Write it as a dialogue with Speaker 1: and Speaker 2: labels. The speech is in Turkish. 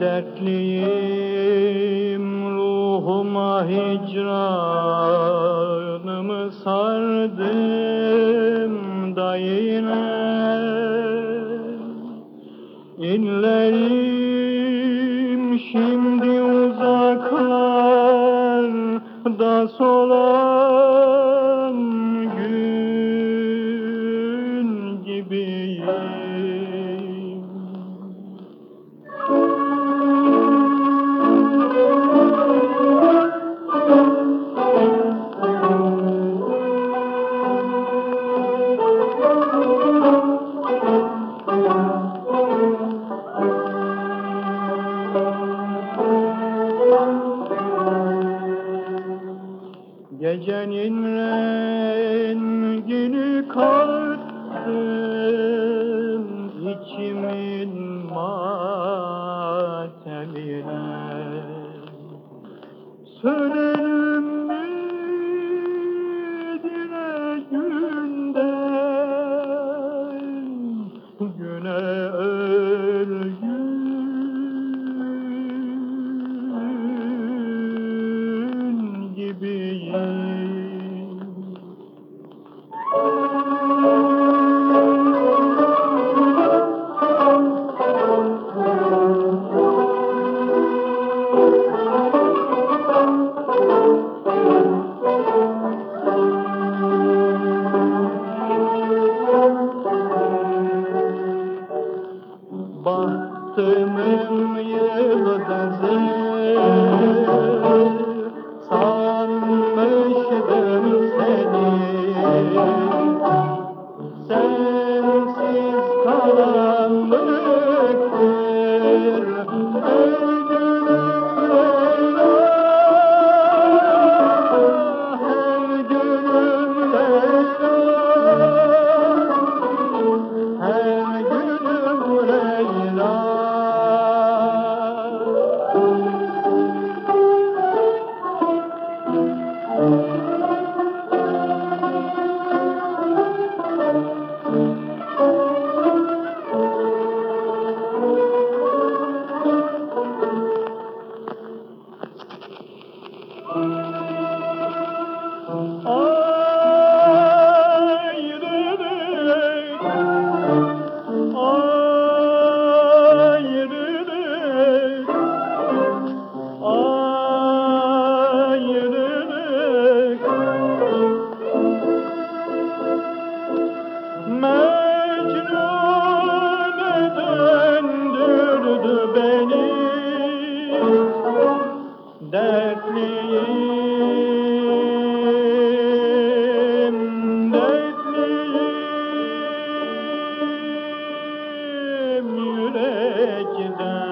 Speaker 1: dertliyim ruhuma hicranımı sardım da yine inlerim Gecenin rengini kattım içimin matemine Sönelim mi dile günden güne dertliyim, dertliyim yürekten.